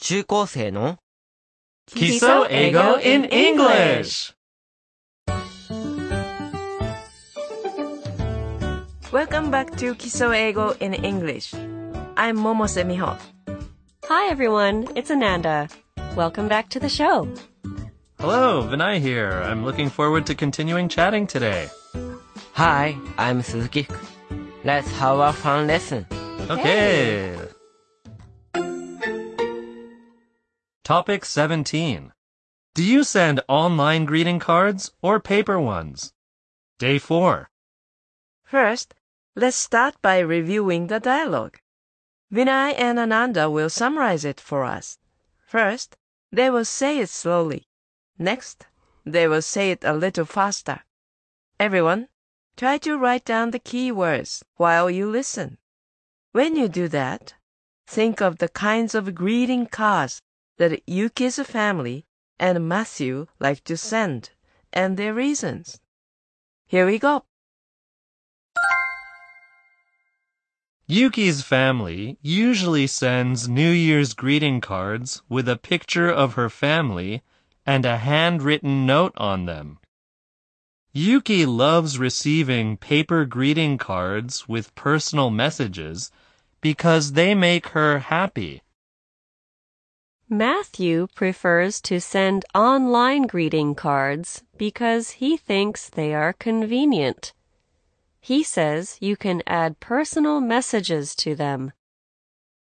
中高生の Kiso Ego in English! Welcome back to Kiso Eigo in English. I'm Momose Miho. Hi, everyone. It's Ananda. Welcome back to the show. Hello, Vinay here. I'm looking forward to continuing chatting today. Hi, I'm Suzuki. Let's have a fun lesson. Okay. Topic 17. Do you send online greeting cards or paper ones? Day 4. First, let's start by reviewing the dialogue. Vinay and Ananda will summarize it for us. First, they will say it slowly. Next, they will say it a little faster. Everyone, try to write down the key words while you listen. When you do that, think of the kinds of greeting cards that Yuki's family and Matthew like to send and their reasons. Here we go. Yuki's family usually sends New Year's greeting cards with a picture of her family and a handwritten note on them. Yuki loves receiving paper greeting cards with personal messages because they make her happy. Matthew prefers to send online greeting cards because he thinks they are convenient. He says you can add personal messages to them.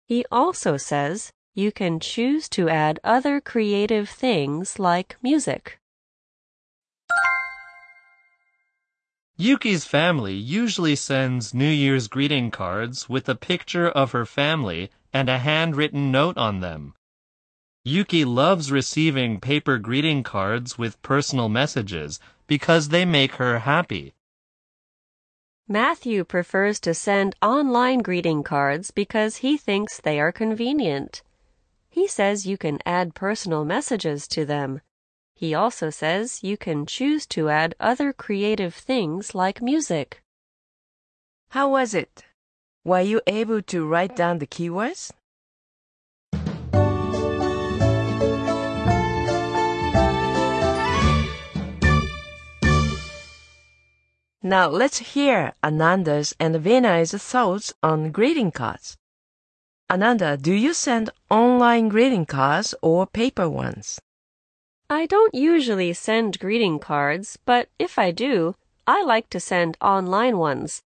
He also says you can choose to add other creative things like music. Yuki's family usually sends New Year's greeting cards with a picture of her family and a handwritten note on them. Yuki loves receiving paper greeting cards with personal messages because they make her happy. Matthew prefers to send online greeting cards because he thinks they are convenient. He says you can add personal messages to them. He also says you can choose to add other creative things like music. How was it? Were you able to write down the keywords? Now let's hear Ananda's and Vinay's thoughts on greeting cards. Ananda, do you send online greeting cards or paper ones? I don't usually send greeting cards, but if I do, I like to send online ones.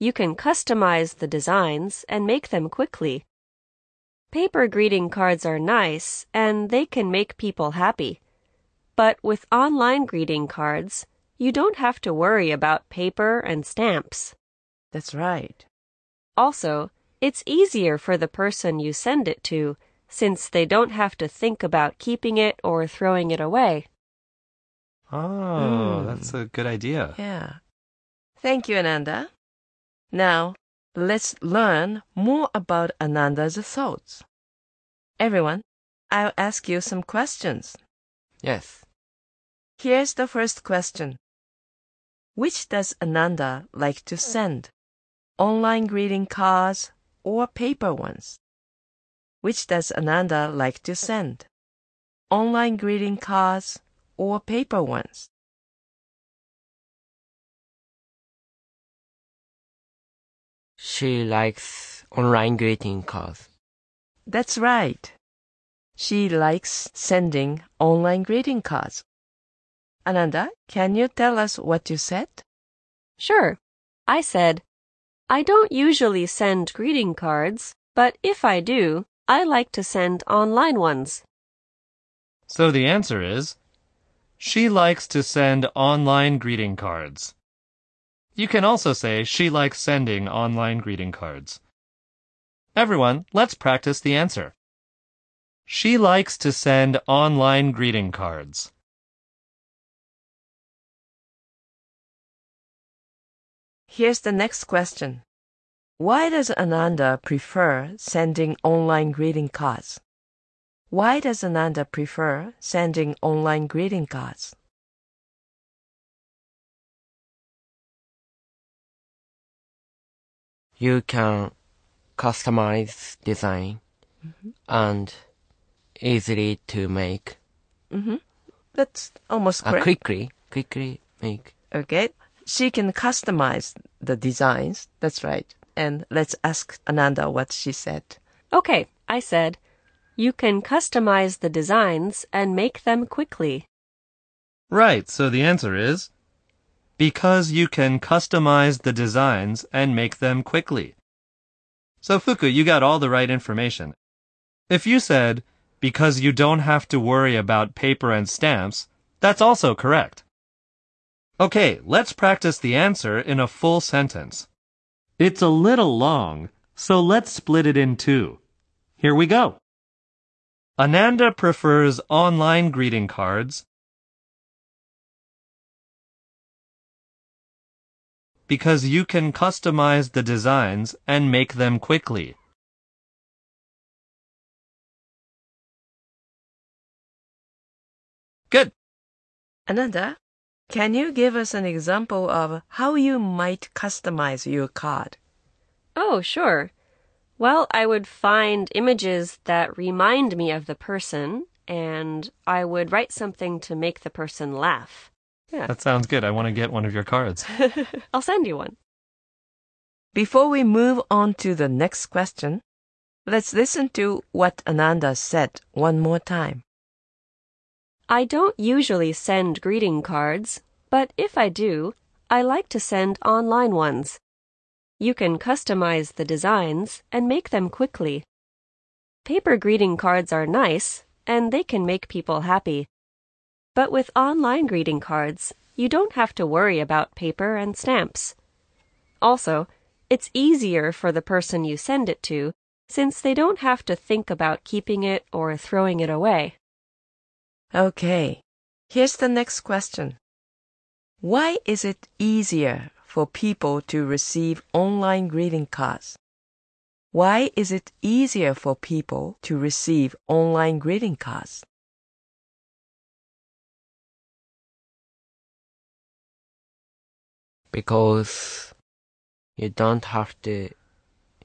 You can customize the designs and make them quickly. Paper greeting cards are nice and they can make people happy. But with online greeting cards, you don't have to worry about paper and stamps. That's right. Also, it's easier for the person you send it to since they don't have to think about keeping it or throwing it away. Oh, Hmm. that's a good idea. Yeah. Thank you, Ananda. Now, let's learn more about Ananda's thoughts. Everyone, I'll ask you some questions. Yes. Here's the first question. Which does Ananda like to hmm. send? Online greeting cards or paper ones? Which does Ananda like to hmm. send? Online greeting cards or paper ones? She likes online greeting cards. That's right. She likes sending online greeting cards. Ananda, can you tell us what you said? Sure. I said, I don't usually send greeting cards, but if I do, I like to send online ones. So the answer is she likes to send online greeting cards. You can also say she likes sending online greeting cards. Everyone, let's practice the answer. She likes to send online greeting cards. Here's the next question. Why does Ananda prefer sending online greeting cards? Why does Ananda prefer sending online greeting cards? You can customize design and easily to make. Mm-hmm. That's almost Uh, correct. quickly, quickly make. Okay. She can customize the designs. That's right. And let's ask Ananda what she said. Okay, I said, you can customize the designs and make them quickly. Right, so the answer is because you can customize the designs and make them quickly. So Fuku, you got all the right information. If you said because you don't have to worry about paper and stamps, that's also correct. Okay, let's practice the answer in a full sentence. It's a little long, so let's split it in two. Here we go. Ananda prefers online greeting cards because you can customize the designs and make them quickly. Good. Ananda, can you give us an example of how you might customize your card? Oh, sure. Well, I would find images that remind me of the person, and I would write something to make the person laugh. Yeah, That sounds good. I want to get one of your cards. I'll send you one. Before we move on to the next question, let's listen to what Ananda said one more time. I don't usually send greeting cards, but if I do, I like to send online ones. You can customize the designs and make them quickly. Paper greeting cards are nice, and they can make people happy. But with online greeting cards, you don't have to worry about paper and stamps. Also, it's easier for the person you send it to, since they don't have to think about keeping it or throwing it away. Okay, here's the next question. Why is it easier for people to receive online greeting cards? Why is it easier for people to receive online greeting cards? because you don't have to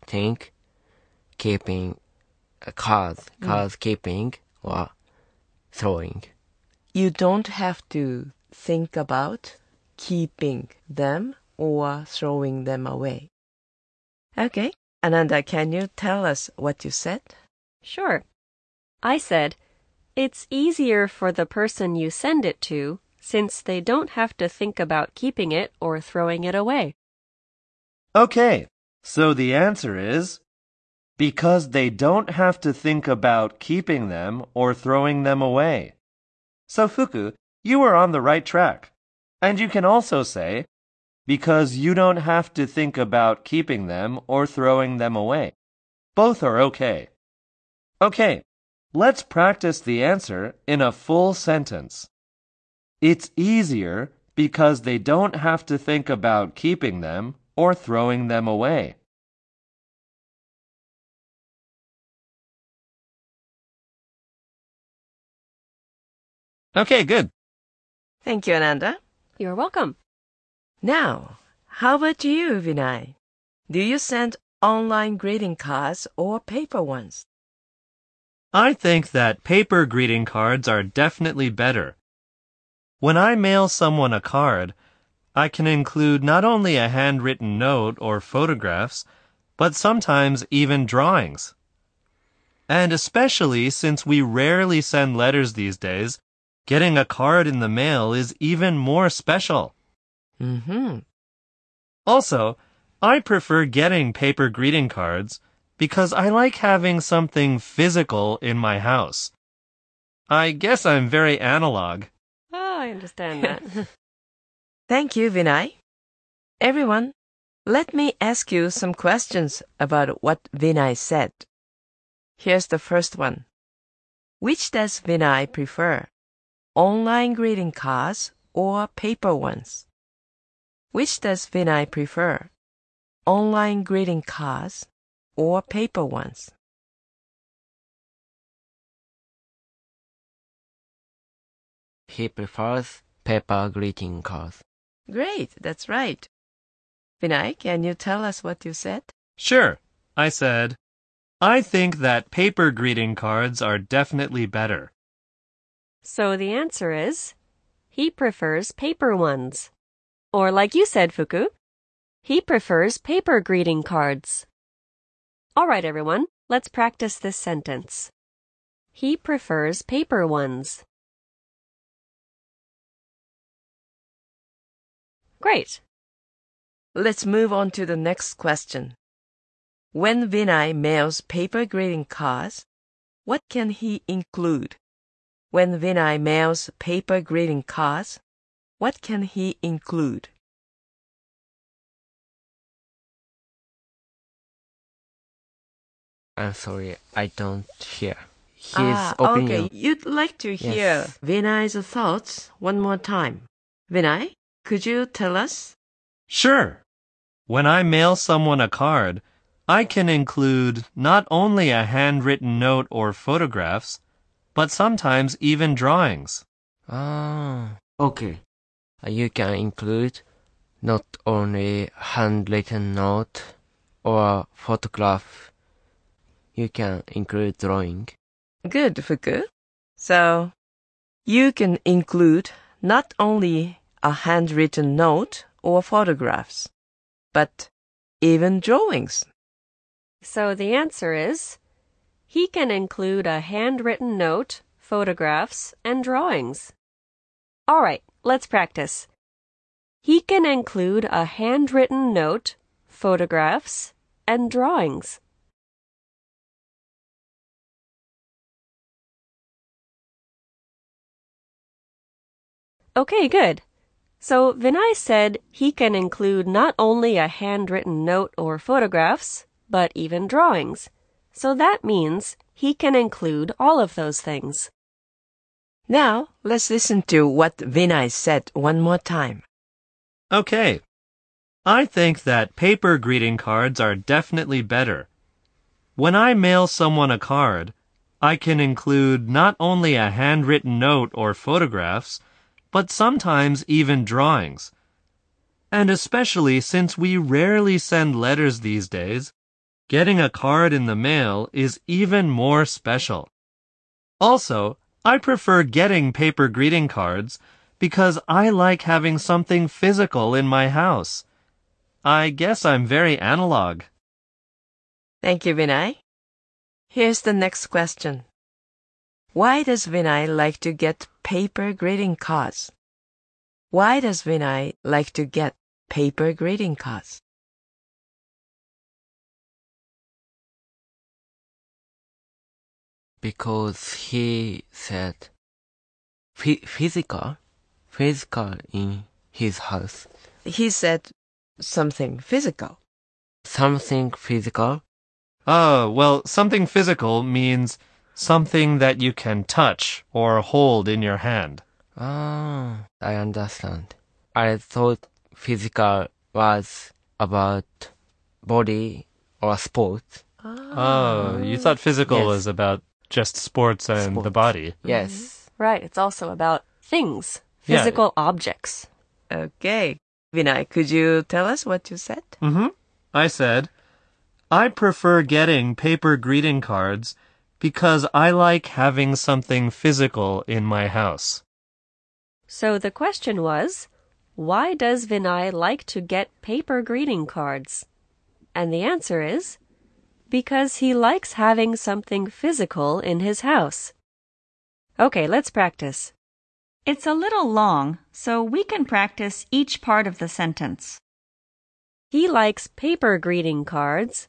think keeping uh, cards, cards keeping or throwing. You don't have to think about keeping them or throwing them away. Okay, Ananda, can you tell us what you said? Sure. I said, it's easier for the person you send it to since they don't have to think about keeping it or throwing it away. Okay, so the answer is because they don't have to think about keeping them or throwing them away. So Fuku, you are on the right track. And you can also say because you don't have to think about keeping them or throwing them away. Both are okay. Okay, let's practice the answer in a full sentence. It's easier because they don't have to think about keeping them or throwing them away. Okay, good. Thank you, Ananda. You're welcome. Now, how about you, Vinay? Do you send online greeting cards or paper ones? I think that paper greeting cards are definitely better. When I mail someone a card, I can include not only a handwritten note or photographs, but sometimes even drawings. And especially since we rarely send letters these days, getting a card in the mail is even more special. Mm-hmm. Also, I prefer getting paper greeting cards because I like having something physical in my house. I guess I'm very analog. Oh, I understand that. Thank you, Vinay. Everyone, let me ask you some questions about what Vinay said. Here's the first one. Which does Vinay prefer? Online greeting cards or paper ones? Which does Vinay prefer? Online greeting cards or paper ones? He prefers paper greeting cards. Great, that's right. Vinay, can you tell us what you said? Sure, I said, I think that paper greeting cards are definitely better. So the answer is he prefers paper ones. Or like you said, Fuku, he prefers paper greeting cards. All right, everyone, let's practice this sentence. He prefers paper ones. Great. Let's move on to the next question. When Vinay mails paper greeting cards, what can he include? When Vinay mails paper greeting cards, what can he include? I'm sorry, I don't hear. His ah, opinion. okay. You'd like to hear Yes. Vinay's thoughts one more time. Vinay, could you tell us? Sure. When I mail someone a card, I can include not only a handwritten note or photographs, but sometimes even drawings. Ah, Okay. you can include not only handwritten note or photograph. You can include drawing. Good, Fuku. So, you can include not only a handwritten note or photographs, but even drawings. So the answer is he can include a handwritten note, photographs, and drawings. All right, let's practice. He can include a handwritten note, photographs, and drawings. Okay, good. So Vinay said he can include not only a handwritten note or photographs, but even drawings. So that means he can include all of those things. Now, let's listen to what Vinay said one more time. Okay. I think that paper greeting cards are definitely better. When I mail someone a card, I can include not only a handwritten note or photographs, but sometimes even drawings. And especially since we rarely send letters these days, getting a card in the mail is even more special. Also, I prefer getting paper greeting cards because I like having something physical in my house. I guess I'm very analog. Thank you, Vinay. Here's the next question. Why does Vinay like to get paper greeting cards? Why does Vinay like to get paper greeting cards? Because he said phy- physical, physical in his house. He said something physical. Something physical. Oh, well, something physical means something that you can touch or hold in your hand. Ah, I understand. I thought physical was about body or sport. Oh, you thought physical Yes. was about just sports and the body. Yes. Right, it's also about things, Yeah. physical objects. Okay. Vinay, could you tell us what you said? Mm-hmm. I said, I prefer getting paper greeting cards because I like having something physical in my house. So the question was, why does Vinay like to get paper greeting cards? And the answer is, because he likes having something physical in his house. Okay, let's practice. It's a little long, so we can practice each part of the sentence. He likes paper greeting cards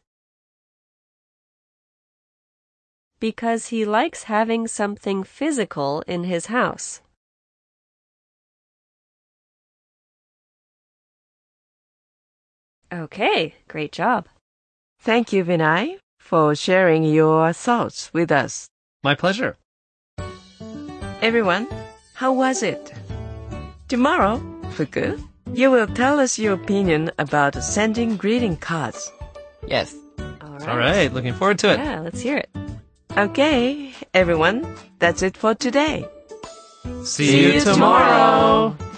because he likes having something physical in his house. Okay, great job. Thank you, Vinay, for sharing your thoughts with us. My pleasure. Everyone, how was it? Tomorrow, Fuku, you will tell us your opinion about sending greeting cards. Yes. All right. All right, looking forward to it. Yeah, let's hear it. Okay, everyone, that's it for today. See, See you you tomorrow. tomorrow.